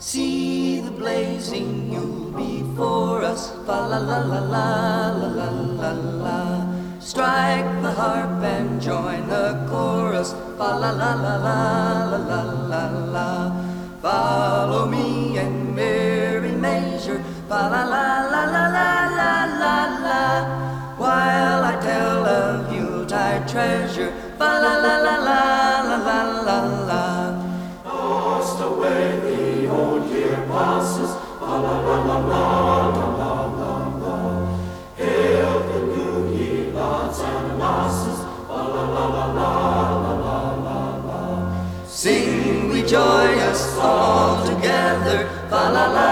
See the blazing Yule before us, fa la la la la la. Strike the harp and join the chorus, fa la la la la la la la. Follow me in merry measure, fa la la la la la la la la. While I tell of Yuletide treasure, fa la la la la la la la la. Cast away the old year passes, year, and lasses, la la la la la la la la la. Sing we joyous all together, fa la la